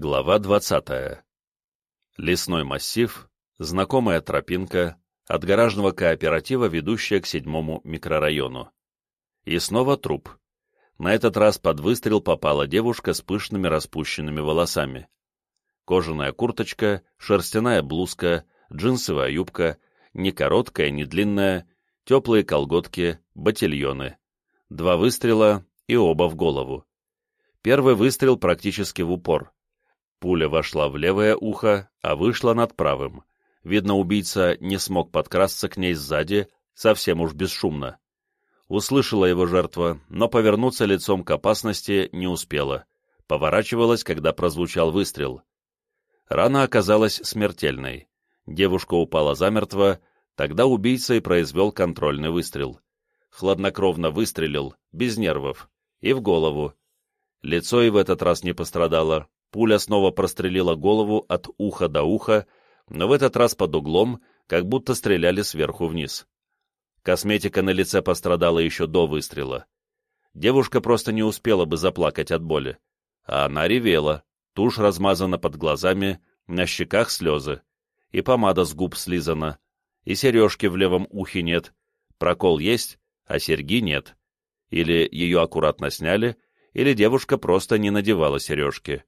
Глава 20. Лесной массив, знакомая тропинка, от гаражного кооператива, ведущая к седьмому микрорайону. И снова труп. На этот раз под выстрел попала девушка с пышными распущенными волосами. Кожаная курточка, шерстяная блузка, джинсовая юбка, не короткая, не длинная, теплые колготки, ботильоны. Два выстрела и оба в голову. Первый выстрел практически в упор Пуля вошла в левое ухо, а вышла над правым. Видно, убийца не смог подкрасться к ней сзади, совсем уж бесшумно. Услышала его жертва, но повернуться лицом к опасности не успела. Поворачивалась, когда прозвучал выстрел. Рана оказалась смертельной. Девушка упала замертво, тогда убийца и произвел контрольный выстрел. Хладнокровно выстрелил, без нервов, и в голову. Лицо и в этот раз не пострадало, Пуля снова прострелила голову от уха до уха, но в этот раз под углом, как будто стреляли сверху вниз. Косметика на лице пострадала еще до выстрела. Девушка просто не успела бы заплакать от боли. А она ревела, тушь размазана под глазами, на щеках слезы, и помада с губ слизана, и сережки в левом ухе нет, прокол есть, а серьги нет. Или ее аккуратно сняли, или девушка просто не надевала сережки.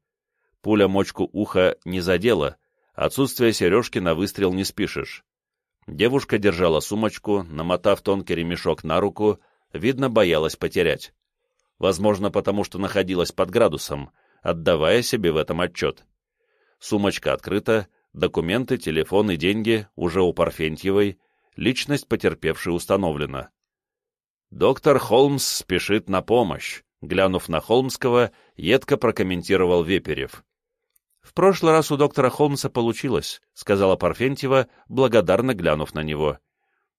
Пуля мочку уха не задела, отсутствие сережки на выстрел не спишешь. Девушка держала сумочку, намотав тонкий ремешок на руку, видно, боялась потерять. Возможно, потому что находилась под градусом, отдавая себе в этом отчет. Сумочка открыта, документы, телефон и деньги уже у Парфентьевой, личность потерпевшей установлена. Доктор Холмс спешит на помощь. Глянув на Холмского, едко прокомментировал Веперев. «В прошлый раз у доктора Холмса получилось», — сказала Парфентьева, благодарно глянув на него.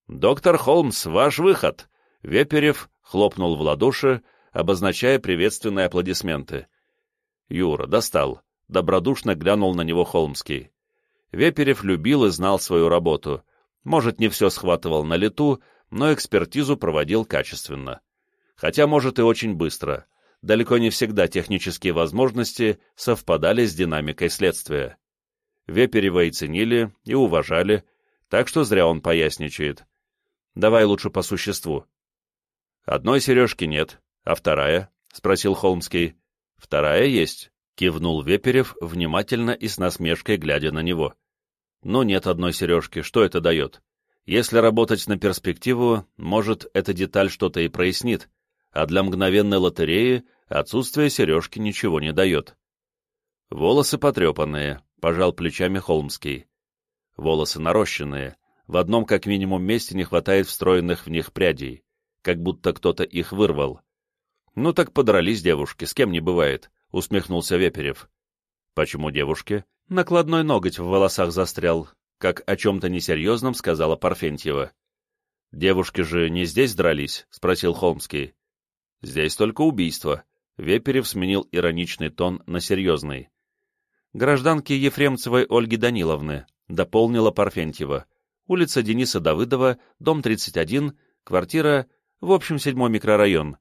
«Доктор Холмс, ваш выход!» Веперев хлопнул в ладоши, обозначая приветственные аплодисменты. Юра достал. Добродушно глянул на него Холмский. Веперев любил и знал свою работу. Может, не все схватывал на лету, но экспертизу проводил качественно. Хотя, может, и очень быстро далеко не всегда технические возможности совпадали с динамикой следствия. Веперева и ценили, и уважали, так что зря он поясничает. Давай лучше по существу. Одной сережки нет, а вторая? — спросил Холмский. Вторая есть, — кивнул Веперев, внимательно и с насмешкой глядя на него. Но нет одной сережки, что это дает? Если работать на перспективу, может, эта деталь что-то и прояснит, а для мгновенной лотереи отсутствие сережки ничего не дает. Волосы потрепанные, пожал плечами Холмский. Волосы нарощенные, в одном как минимум месте не хватает встроенных в них прядей, как будто кто-то их вырвал. Ну так подрались девушки, с кем не бывает, усмехнулся Веперев. Почему девушки? Накладной ноготь в волосах застрял, как о чем-то несерьезном сказала Парфентьева. «Девушки же не здесь дрались?» — спросил Холмский. Здесь только убийство. Веперев сменил ироничный тон на серьезный. Гражданки Ефремцевой Ольги Даниловны, дополнила Парфентьева. Улица Дениса Давыдова, дом 31, квартира, в общем, седьмой микрорайон.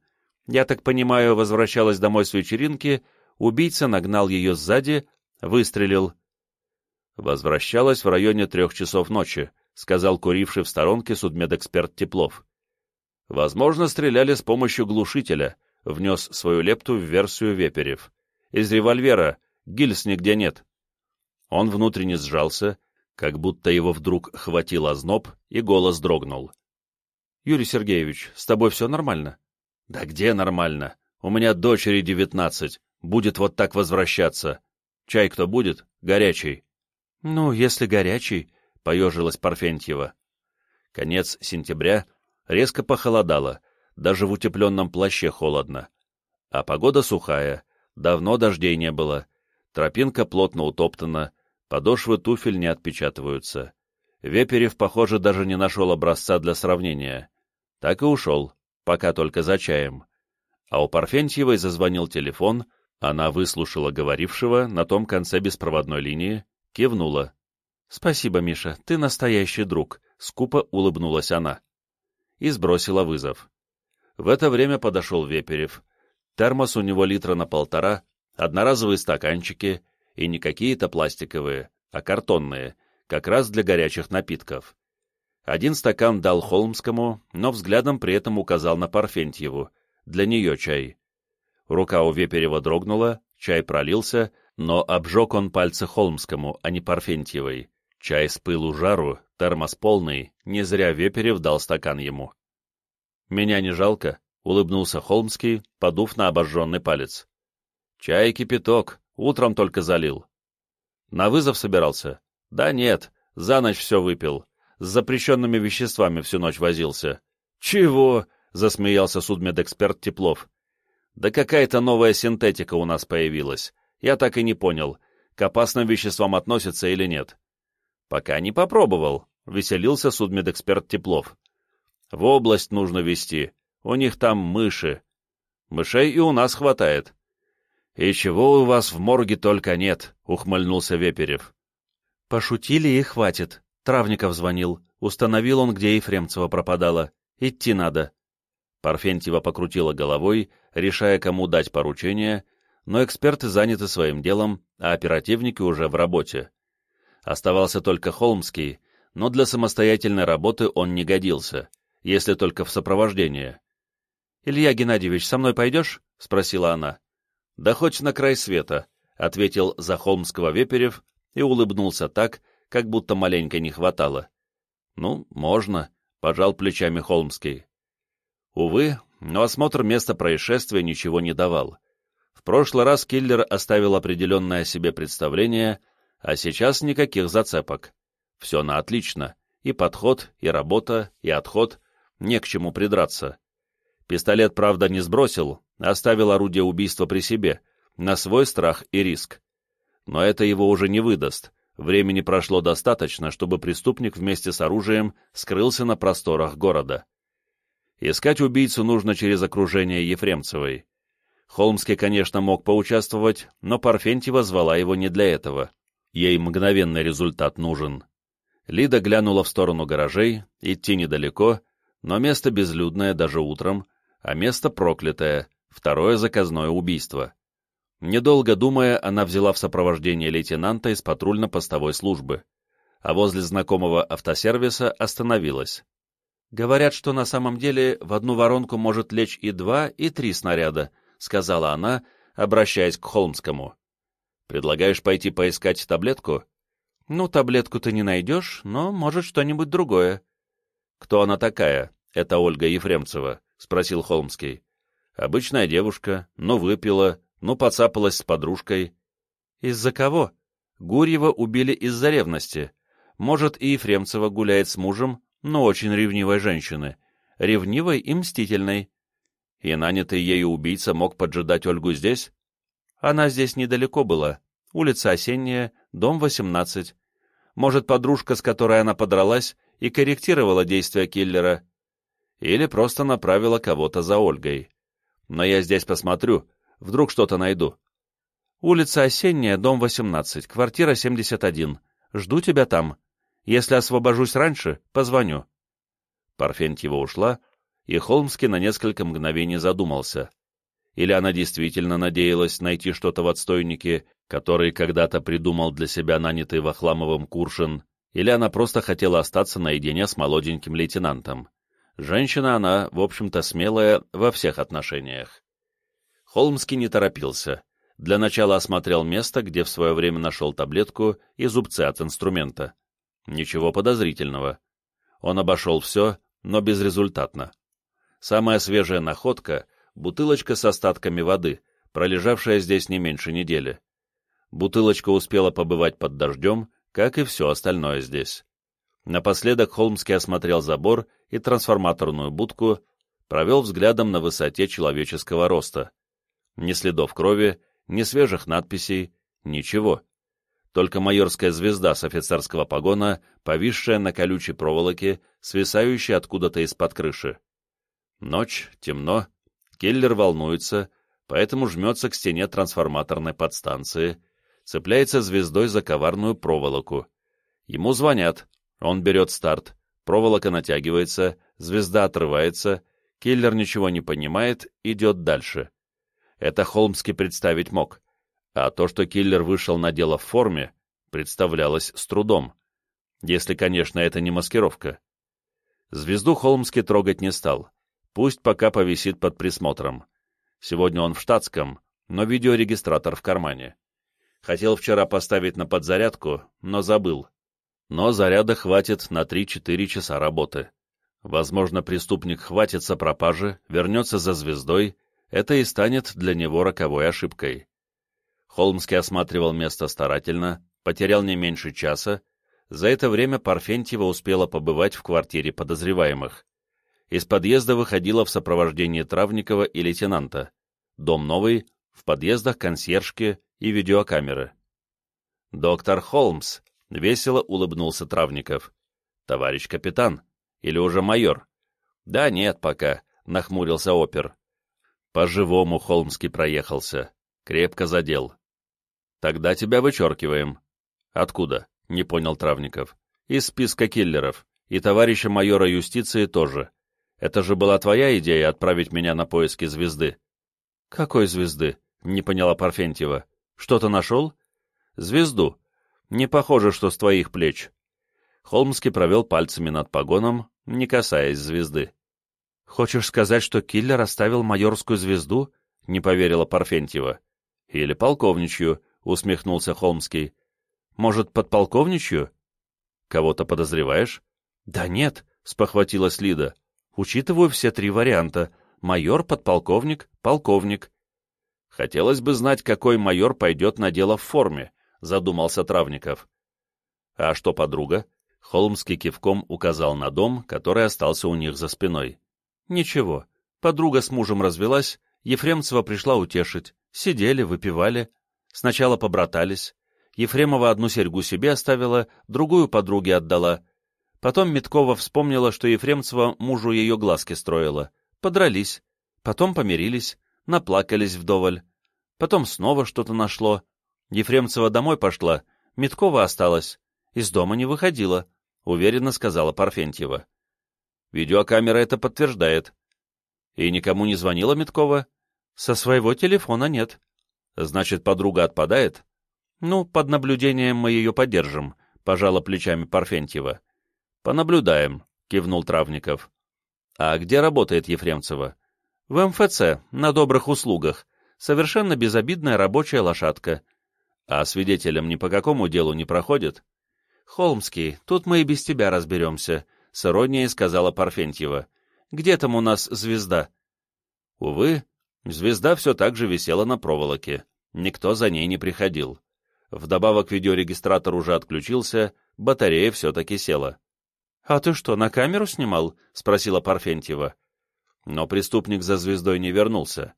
Я так понимаю, возвращалась домой с вечеринки, убийца нагнал ее сзади, выстрелил. Возвращалась в районе трех часов ночи, сказал куривший в сторонке судмедэксперт Теплов. Возможно, стреляли с помощью глушителя, внес свою лепту в версию Веперев. Из револьвера, гильз нигде нет. Он внутренне сжался, как будто его вдруг хватил озноб, и голос дрогнул. — Юрий Сергеевич, с тобой все нормально? — Да где нормально? У меня дочери девятнадцать, будет вот так возвращаться. Чай кто будет? Горячий. — Ну, если горячий, — поежилась Парфентьева. Конец сентября — Резко похолодало, даже в утепленном плаще холодно. А погода сухая, давно дождей не было, тропинка плотно утоптана, подошвы туфель не отпечатываются. Веперев, похоже, даже не нашел образца для сравнения. Так и ушел, пока только за чаем. А у Парфентьевой зазвонил телефон, она выслушала говорившего на том конце беспроводной линии, кивнула. — Спасибо, Миша, ты настоящий друг, — скупо улыбнулась она и сбросила вызов. В это время подошел Веперев. Термос у него литра на полтора, одноразовые стаканчики, И не какие-то пластиковые, а картонные, как раз для горячих напитков. Один стакан дал Холмскому, но взглядом при этом указал на Парфентьеву. Для нее чай. Рука у Веперева дрогнула, чай пролился, но обжег он пальцы Холмскому, а не Парфентьевой. Чай с пылу жару, термос полный, не зря Веперев дал стакан ему. «Меня не жалко», — улыбнулся Холмский, подув на обожженный палец. «Чай кипяток, утром только залил». «На вызов собирался?» «Да нет, за ночь все выпил. С запрещенными веществами всю ночь возился». «Чего?» — засмеялся судмедэксперт Теплов. «Да какая-то новая синтетика у нас появилась. Я так и не понял, к опасным веществам относится или нет». «Пока не попробовал», — веселился судмедэксперт Теплов. «В область нужно везти. У них там мыши. Мышей и у нас хватает». «И чего у вас в морге только нет», — ухмыльнулся Веперев. «Пошутили и хватит. Травников звонил. Установил он, где Ефремцева пропадала. Идти надо». Парфентьева покрутила головой, решая, кому дать поручение, но эксперты заняты своим делом, а оперативники уже в работе. Оставался только Холмский, но для самостоятельной работы он не годился, если только в сопровождение. «Илья Геннадьевич, со мной пойдешь?» — спросила она. «Да хоть на край света», — ответил за Холмского Веперев и улыбнулся так, как будто маленько не хватало. «Ну, можно», — пожал плечами Холмский. Увы, но осмотр места происшествия ничего не давал. В прошлый раз киллер оставил определенное себе представление, а сейчас никаких зацепок. Все на отлично. И подход, и работа, и отход. Не к чему придраться. Пистолет, правда, не сбросил, оставил орудие убийства при себе, на свой страх и риск. Но это его уже не выдаст. Времени прошло достаточно, чтобы преступник вместе с оружием скрылся на просторах города. Искать убийцу нужно через окружение Ефремцевой. Холмский, конечно, мог поучаствовать, но Парфентьева звала его не для этого. Ей мгновенный результат нужен. Лида глянула в сторону гаражей, идти недалеко, но место безлюдное даже утром, а место проклятое, второе заказное убийство. Недолго думая, она взяла в сопровождение лейтенанта из патрульно-постовой службы, а возле знакомого автосервиса остановилась. «Говорят, что на самом деле в одну воронку может лечь и два, и три снаряда», — сказала она, обращаясь к Холмскому. «Предлагаешь пойти поискать таблетку?» «Ну, таблетку ты не найдешь, но, может, что-нибудь другое». «Кто она такая, Это Ольга Ефремцева?» — спросил Холмский. «Обычная девушка, но выпила, ну поцапалась с подружкой». «Из-за кого?» «Гурьева убили из-за ревности. Может, и Ефремцева гуляет с мужем, но очень ревнивой женщины, ревнивой и мстительной. И нанятый ею убийца мог поджидать Ольгу здесь? Она здесь недалеко была, улица Осенняя, дом 18. Может, подружка, с которой она подралась, и корректировала действия киллера. Или просто направила кого-то за Ольгой. Но я здесь посмотрю, вдруг что-то найду. Улица Осенняя, дом 18, квартира 71. Жду тебя там. Если освобожусь раньше, позвоню». Парфентьева ушла, и Холмский на несколько мгновений задумался. Или она действительно надеялась найти что-то в отстойнике, который когда-то придумал для себя нанятый Вахламовым Куршин, или она просто хотела остаться наедине с молоденьким лейтенантом. Женщина она, в общем-то, смелая во всех отношениях. Холмский не торопился. Для начала осмотрел место, где в свое время нашел таблетку и зубцы от инструмента. Ничего подозрительного. Он обошел все, но безрезультатно. Самая свежая находка — бутылочка с остатками воды, пролежавшая здесь не меньше недели. Бутылочка успела побывать под дождем, как и все остальное здесь. Напоследок Холмский осмотрел забор и трансформаторную будку, провел взглядом на высоте человеческого роста. Ни следов крови, ни свежих надписей, ничего только майорская звезда с офицерского погона, повисшая на колючей проволоке, свисающая откуда-то из-под крыши. Ночь, темно, киллер волнуется, поэтому жмется к стене трансформаторной подстанции, цепляется звездой за коварную проволоку. Ему звонят, он берет старт, проволока натягивается, звезда отрывается, киллер ничего не понимает, идет дальше. Это Холмский представить мог. А то, что киллер вышел на дело в форме, представлялось с трудом. Если, конечно, это не маскировка. Звезду Холмский трогать не стал. Пусть пока повисит под присмотром. Сегодня он в штатском, но видеорегистратор в кармане. Хотел вчера поставить на подзарядку, но забыл. Но заряда хватит на 3-4 часа работы. Возможно, преступник хватится пропажи, вернется за звездой, это и станет для него роковой ошибкой. Холмский осматривал место старательно, потерял не меньше часа. За это время Парфентьева успела побывать в квартире подозреваемых. Из подъезда выходила в сопровождении Травникова и лейтенанта. Дом новый, в подъездах консьержки и видеокамеры. «Доктор Холмс», — весело улыбнулся Травников. «Товарищ капитан, или уже майор?» «Да нет пока», — нахмурился опер. По-живому Холмский проехался. Крепко задел. «Тогда тебя вычеркиваем». «Откуда?» — не понял Травников. «Из списка киллеров. И товарища майора юстиции тоже. Это же была твоя идея отправить меня на поиски звезды?» «Какой звезды?» — не поняла Парфентьева. «Что-то нашел?» «Звезду. Не похоже, что с твоих плеч». Холмский провел пальцами над погоном, не касаясь звезды. «Хочешь сказать, что киллер оставил майорскую звезду?» — не поверила Парфентьева. «Или полковничью», — усмехнулся Холмский. «Может, подполковничью?» «Кого-то подозреваешь?» «Да нет», — спохватилась Лида. «Учитываю все три варианта. Майор, подполковник, полковник». «Хотелось бы знать, какой майор пойдет на дело в форме», — задумался Травников. «А что подруга?» Холмский кивком указал на дом, который остался у них за спиной. «Ничего. Подруга с мужем развелась, Ефремцева пришла утешить. Сидели, выпивали. Сначала побратались. Ефремова одну серьгу себе оставила, другую подруге отдала. Потом Миткова вспомнила, что Ефремцева мужу ее глазки строила. Подрались. Потом помирились, наплакались вдоволь. Потом снова что-то нашло. Ефремцева домой пошла, Миткова осталась. Из дома не выходила, — уверенно сказала Парфентьева. Видеокамера это подтверждает. И никому не звонила Миткова? Со своего телефона нет. Значит, подруга отпадает? Ну, под наблюдением мы ее поддержим, — пожала плечами Парфентьева. Понаблюдаем, — кивнул Травников. А где работает Ефремцева? В МФЦ, на добрых услугах. Совершенно безобидная рабочая лошадка. А свидетелем ни по какому делу не проходит? Холмский, тут мы и без тебя разберемся, — с иронией сказала Парфентьева. Где там у нас звезда? Увы, звезда все так же висела на проволоке. Никто за ней не приходил. Вдобавок видеорегистратор уже отключился, батарея все-таки села. — А ты что, на камеру снимал? — спросила Парфентьева. Но преступник за звездой не вернулся.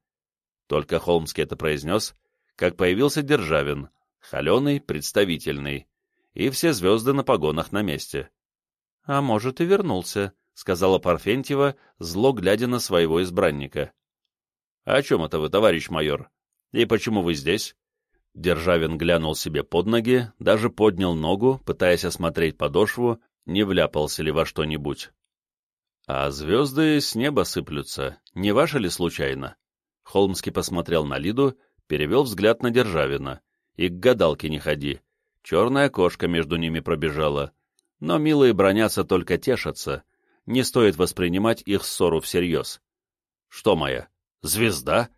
Только Холмский это произнес, как появился Державин, холеный, представительный, и все звезды на погонах на месте. — А может, и вернулся, — сказала Парфентьева, зло глядя на своего избранника. — О чем это вы, товарищ майор? И почему вы здесь? Державин глянул себе под ноги, даже поднял ногу, пытаясь осмотреть подошву, не вляпался ли во что-нибудь. А звезды с неба сыплются, не ваши ли случайно? Холмский посмотрел на Лиду, перевел взгляд на Державина. И к гадалке не ходи. Черная кошка между ними пробежала. Но милые бронятся только тешатся. Не стоит воспринимать их ссору всерьез. Что моя? Звезда?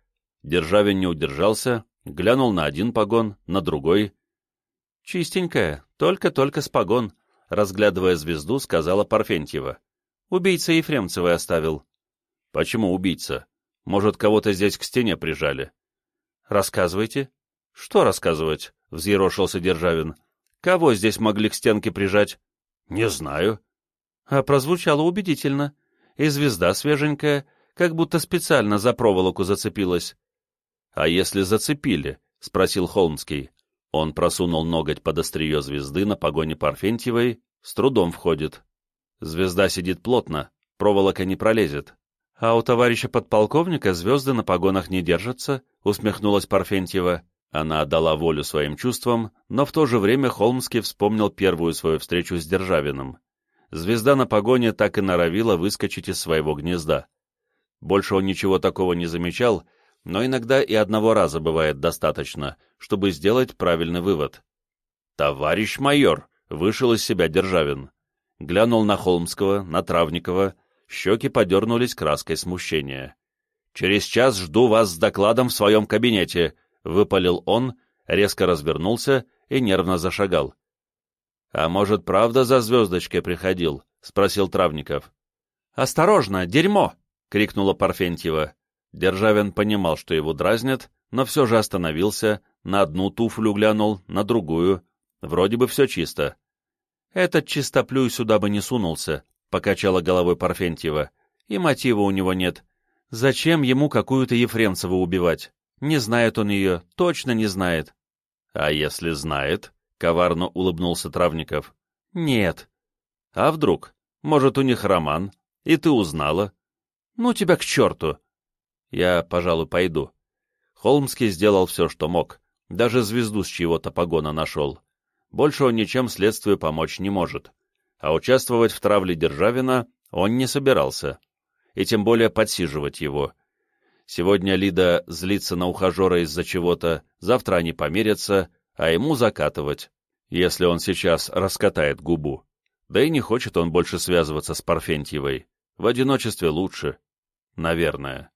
Державин не удержался, глянул на один погон, на другой. Чистенькая, только-только с погон, разглядывая звезду, сказала Парфентьева. Убийца Ефремцевой оставил. Почему убийца? Может, кого-то здесь к стене прижали? Рассказывайте. Что рассказывать? Взъерошился Державин. Кого здесь могли к стенке прижать? Не знаю. А прозвучало убедительно. И звезда свеженькая, как будто специально за проволоку зацепилась. А если зацепили? Спросил Холмский. Он просунул ноготь под острие звезды на погоне Парфентьевой, с трудом входит. Звезда сидит плотно, проволока не пролезет. — А у товарища подполковника звезды на погонах не держатся, — усмехнулась Парфентьева. Она отдала волю своим чувствам, но в то же время Холмский вспомнил первую свою встречу с Державиным. Звезда на погоне так и норовила выскочить из своего гнезда. Больше он ничего такого не замечал, но иногда и одного раза бывает достаточно, чтобы сделать правильный вывод. «Товарищ майор!» — вышел из себя Державин. Глянул на Холмского, на Травникова, щеки подернулись краской смущения. «Через час жду вас с докладом в своем кабинете», — выпалил он, резко развернулся и нервно зашагал. «А может, правда за звездочкой приходил?» — спросил Травников. «Осторожно, дерьмо!» — крикнула Парфентьева. Державин понимал, что его дразнят, но все же остановился, на одну туфлю глянул, на другую. Вроде бы все чисто. «Этот чистоплюй сюда бы не сунулся», — покачала головой Парфентьева. «И мотива у него нет. Зачем ему какую-то Ефремцеву убивать? Не знает он ее, точно не знает». «А если знает?» — коварно улыбнулся Травников. «Нет». «А вдруг? Может, у них роман, и ты узнала?» «Ну тебя к черту!» «Я, пожалуй, пойду». Холмский сделал все, что мог. Даже звезду с чьего-то погона нашел. Больше он ничем следствию помочь не может. А участвовать в травле Державина он не собирался. И тем более подсиживать его. Сегодня Лида злится на ухажера из-за чего-то, завтра они помирятся, а ему закатывать, если он сейчас раскатает губу. Да и не хочет он больше связываться с Парфентьевой. В одиночестве лучше. Наверное.